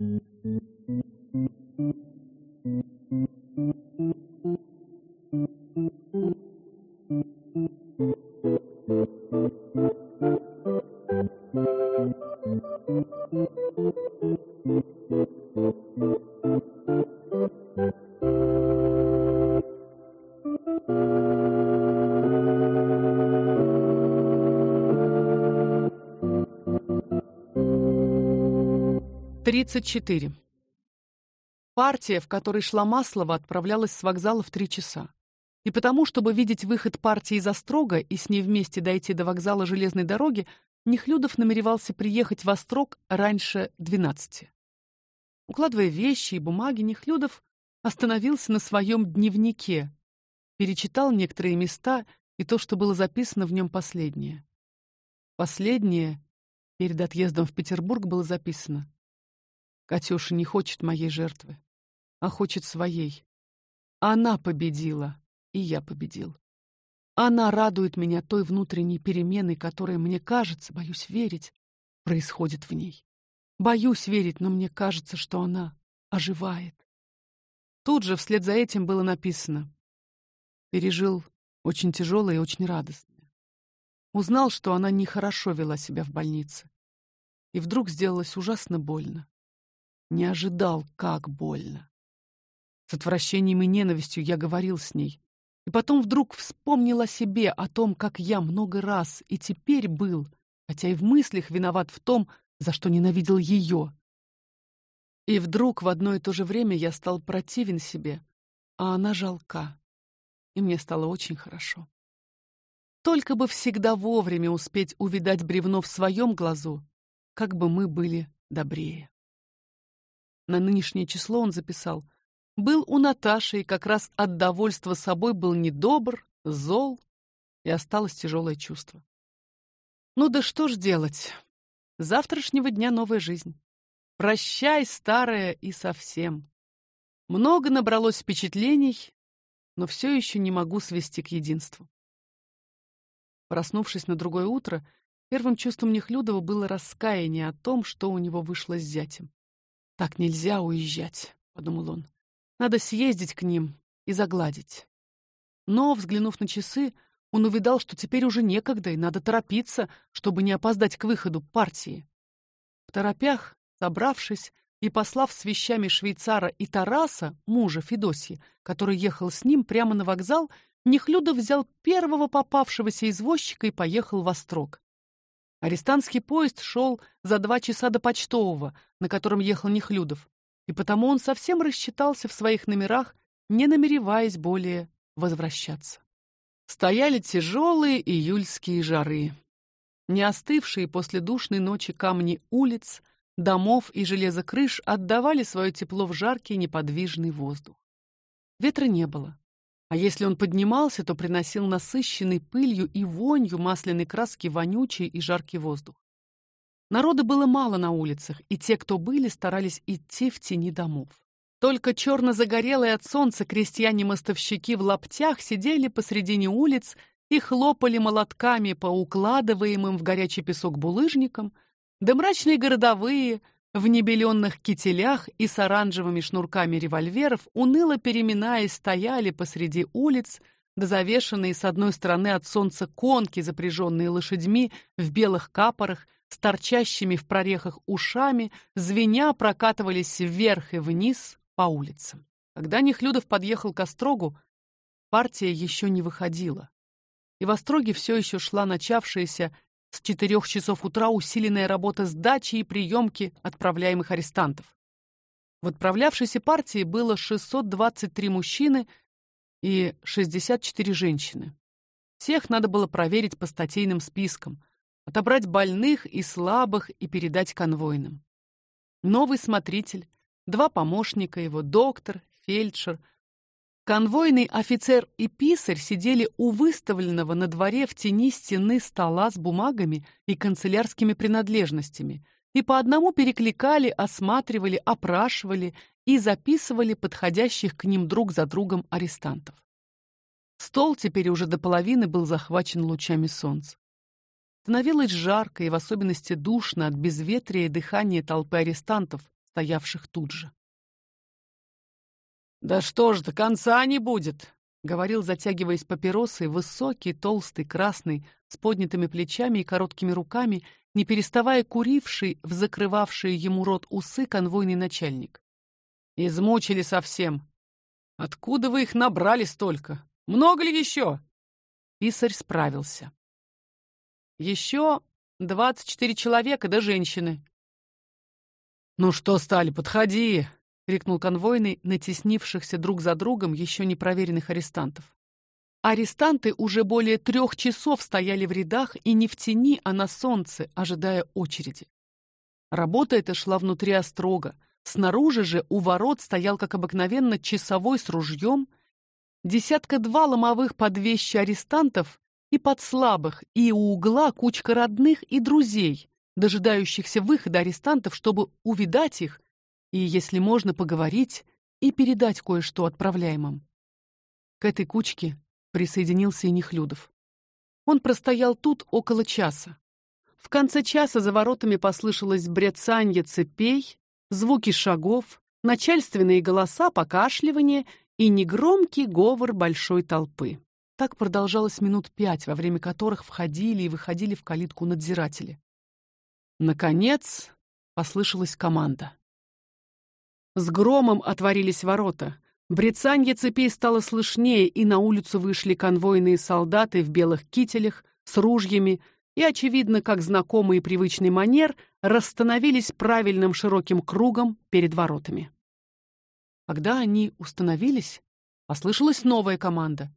Thank you. 34. Партия, в которой шла Маслова, отправлялась с вокзала в три часа. И потому, чтобы видеть выход партии из Острога и с ней вместе дойти до вокзала железной дороги, Нехлюдов намеревался приехать в Острог раньше двенадцати. Укладывая вещи и бумаги, Нехлюдов остановился на своем дневнике, перечитал некоторые места и то, что было записано в нем последнее. Последнее перед отъездом в Петербург было записано: Катюша не хочет моей жертвы, а хочет своей. Она победила, и я победил. Она радует меня той внутренней переменой, которая, мне кажется, боюсь верить, происходит в ней. Боюсь верить, но мне кажется, что она оживает. Тут же вслед за этим было написано: пережил очень тяжелое и очень радостное. Узнал, что она нехорошо вела себя в больнице, и вдруг сделалось ужасно больно. Не ожидал, как больно. С отвращением и ненавистью я говорил с ней. И потом вдруг вспомнил о себе, о том, как я много раз и теперь был, хотя и в мыслях виноват в том, за что ненавидел ее. И вдруг в одно и то же время я стал противен себе, а она жалка. И мне стало очень хорошо. Только бы всегда вовремя успеть увидать бревно в своем глазу, как бы мы были добрее. На нынешнее число он записал: был у Наташи и как раз от довольства собой был недобр, зол, и осталось тяжелое чувство. Ну да что ж делать? Завтрашнего дня новая жизнь. Прощай, старое и совсем. Много набралось впечатлений, но все еще не могу свести к единству. Проснувшись на другое утро, первым чувством Нехлюдова было раскаяние о том, что у него вышло с зятем. Так нельзя уезжать, подумал он. Надо съездить к ним и загладить. Но, взглянув на часы, он увидал, что теперь уже некогда и надо торопиться, чтобы не опоздать к выходу партии. В торопях, собравшись и послав с вещами швейцара и Тараса, мужа Федосьи, который ехал с ним прямо на вокзал, Нехлюдов взял первого попавшегося извозчика и поехал в Острог. Арестантский поезд шел за два часа до почтового, на котором ехал Нехлюдов, и потому он совсем рассчитался в своих номерах, не намереваясь более возвращаться. Стояли тяжелые июльские жары. Не остывшие после душной ночи камни улиц, домов и железо крыш отдавали свое тепло в жаркий неподвижный воздух. Ветра не было. А если он поднимался, то приносил насыщенный пылью и вонью масляной краски вонючий и жаркий воздух. Народа было мало на улицах, и те, кто были, старались идти в тени домов. Только черно-загорелые от солнца крестьяне-мостовщики в лаптях сидели посредине улиц и хлопали молотками по укладываемым в горячий песок булыжникам, да мрачные городовые в небеленных кителях и с оранжевыми шнурками револьверов, уныло переминаясь, стояли посреди улиц, да завешенные с одной стороны от солнца конки, запряженные лошадьми в белых капорах, с торчащими в прорехах ушами, звеня прокатывались вверх и вниз по улицам. Когда Нехлюдов подъехал к Острогу, партия еще не выходила. И в Остроге все еще шла начавшаяся с четырех часов утра усиленная работа сдачи и приемки отправляемых арестантов. В отправлявшейся партии было 623 мужчины и 64 женщины. Всех надо было проверить по статейным спискам, отобрать больных и слабых и передать конвойным. Новый смотритель, два помощника его, доктор, фельдшер, Конвойный офицер и писарь сидели у выставленного на дворе в тени стены стола с бумагами и канцелярскими принадлежностями и по одному перекликали, осматривали, опрашивали и записывали подходящих к ним друг за другом арестантов. Стол теперь уже до половины был захвачен лучами солнца. Становилось жарко и в особенности душно от безветрия и дыхания толпы арестантов, стоявших тут же. Да что ж, до конца не будет, говорил, затягиваясь папиросой, высокий, толстый, красный, с поднятыми плечами и короткими руками, не переставая куривший в закрывавшие ему рот усы конвойный начальник. Измучили совсем. Откуда вы их набрали столько? Много ли еще? Писарь справился. Еще двадцать четыре человека да женщины. Ну что стали, подходи, крикнул конвойный на теснившихся друг за другом еще не проверенных арестантов. Арестанты уже более трех часов стояли в рядах и не в тени, а на солнце, ожидая очереди. Работа эта шла внутри острога. Снаружи же у ворот стоял, как обыкновенно, часовой с ружьем, десятка-два ломовых под арестантов и под слабых, и у угла кучка родных и друзей, дожидающихся выхода арестантов, чтобы увидать их и, если можно, поговорить и передать кое-что отправляемым. К этой кучке присоединился и Нехлюдов. Он простоял тут около часа. В конце часа за воротами послышалось брецанье цепей, звуки шагов, начальственные голоса, покашливание и негромкий говор большой толпы. Так продолжалось минут пять, во время которых входили и выходили в калитку надзиратели. Наконец послышалась команда. С громом отворились ворота. Брецанье цепей стало слышнее, и на улицу вышли конвойные солдаты в белых кителях с ружьями и, очевидно, как знакомый и привычный манер, расстановились правильным широким кругом перед воротами. Когда они установились, послышалась новая команда,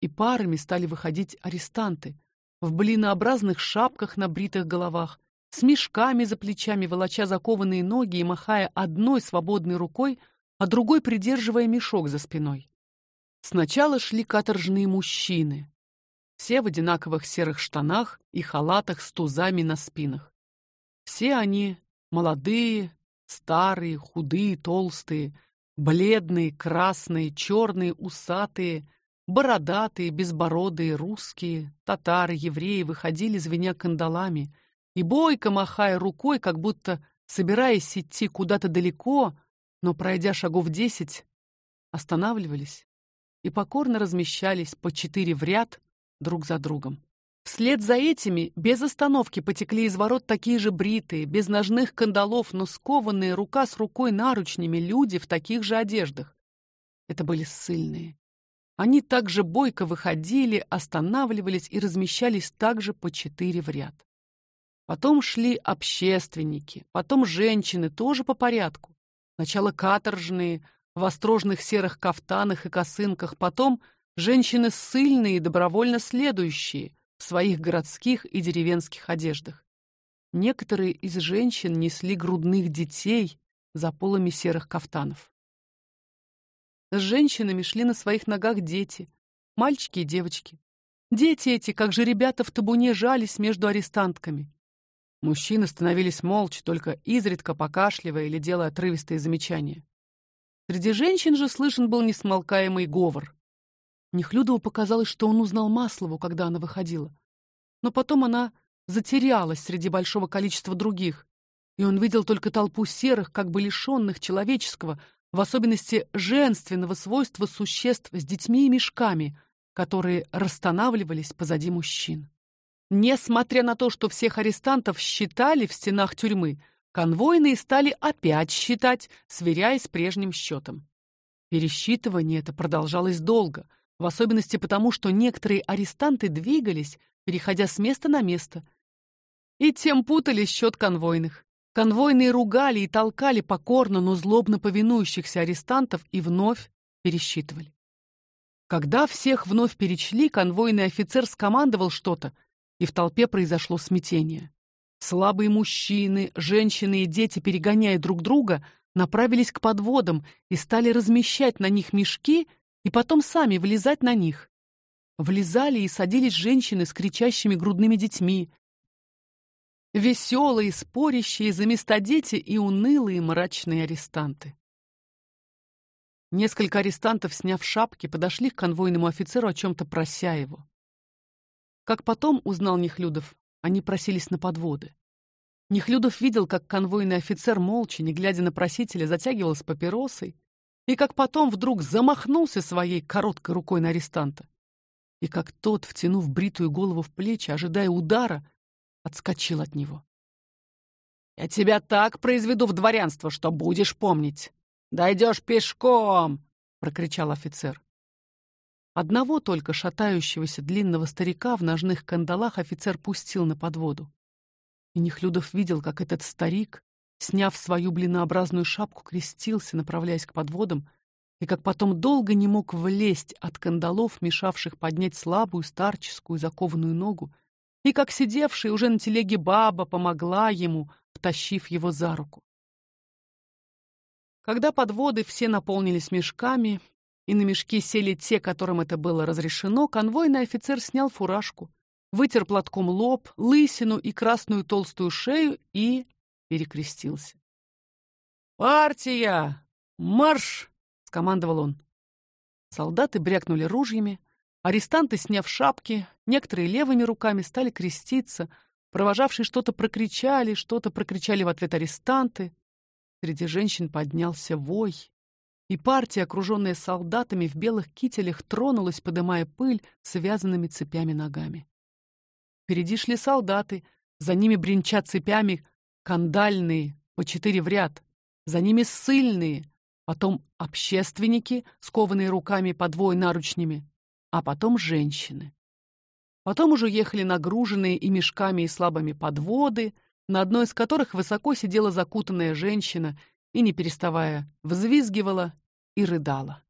и парами стали выходить арестанты в блинообразных шапках на бритых головах, с мешками за плечами, волоча закованные ноги и махая одной свободной рукой, а другой придерживая мешок за спиной. Сначала шли каторжные мужчины, все в одинаковых серых штанах и халатах с тузами на спинах. Все они молодые, старые, худые, толстые, бледные, красные, черные, усатые, бородатые, безбородые, русские, татары, евреи выходили звеня кандалами, и бойко махая рукой, как будто собираясь идти куда-то далеко, но пройдя шагов десять, останавливались и покорно размещались по четыре в ряд друг за другом. Вслед за этими без остановки потекли из ворот такие же бритые, без ножных кандалов, но скованные рука с рукой наручнями люди в таких же одеждах. Это были ссыльные. Они также бойко выходили, останавливались и размещались также по четыре в ряд. Потом шли общественники, потом женщины, тоже по порядку. Сначала каторжные, в острожных серых кафтанах и косынках, потом женщины ссыльные и добровольно следующие в своих городских и деревенских одеждах. Некоторые из женщин несли грудных детей за полами серых кафтанов. С женщинами шли на своих ногах дети, мальчики и девочки. Дети эти, как же ребята в табуне, жались между арестантками. Мужчины становились молча, только изредка покашливая или делая отрывистые замечания. Среди женщин же слышен был несмолкаемый говор. Нехлюдову показалось, что он узнал Маслову, когда она выходила. Но потом она затерялась среди большого количества других, и он видел только толпу серых, как бы лишенных человеческого, в особенности женственного свойства существ с детьми и мешками, которые расстанавливались позади мужчин. Несмотря на то, что всех арестантов считали в стенах тюрьмы, конвойные стали опять считать, сверяясь с прежним счетом. Пересчитывание это продолжалось долго, в особенности потому, что некоторые арестанты двигались, переходя с места на место, и тем путали счет конвойных. Конвойные ругали и толкали покорно, но злобно повинующихся арестантов и вновь пересчитывали. Когда всех вновь перечли, конвойный офицер скомандовал что-то, и в толпе произошло смятение. Слабые мужчины, женщины и дети, перегоняя друг друга, направились к подводам и стали размещать на них мешки и потом сами влезать на них. Влезали и садились женщины с кричащими грудными детьми, веселые, спорящие за места дети и унылые мрачные арестанты. Несколько арестантов, сняв шапки, подошли к конвойному офицеру о чем то прося его. Как потом узнал Нехлюдов, они просились на подводы. Нехлюдов видел, как конвойный офицер молча, не глядя на просителя, затягивался папиросой, и как потом вдруг замахнулся своей короткой рукой на арестанта, и как тот, втянув бритую голову в плечи, ожидая удара, отскочил от него. Я тебя так произведу в дворянство, что будешь помнить. Дойдешь пешком, прокричал офицер. Одного только шатающегося длинного старика в ножных кандалах офицер пустил на подводу. И Нехлюдов видел, как этот старик, сняв свою блинообразную шапку, крестился, направляясь к подводам, и как потом долго не мог влезть от кандалов, мешавших поднять слабую старческую закованную ногу, и как сидевшая уже на телеге баба помогла ему, втащив его за руку. Когда подводы все наполнились мешками, и на мешки сели те, которым это было разрешено, конвойный офицер снял фуражку, вытер платком лоб, лысину и красную толстую шею и перекрестился. «Партия! Марш!» — скомандовал он. Солдаты брякнули ружьями, арестанты, сняв шапки, некоторые левыми руками стали креститься, провожавшие что-то прокричали, что-то прокричали в ответ арестанты. Среди женщин поднялся вой, и партия, окруженная солдатами в белых кителях, тронулась, подымая пыль связанными цепями ногами. Впереди шли солдаты, за ними бренча цепями кандальные по четыре в ряд, за ними ссыльные, потом общественники, скованные руками по двое наручнями, а потом женщины. Потом уже ехали нагруженные и мешками, и слабыми подводы, на одной из которых высоко сидела закутанная женщина и, не переставая, взвизгивала и рыдала.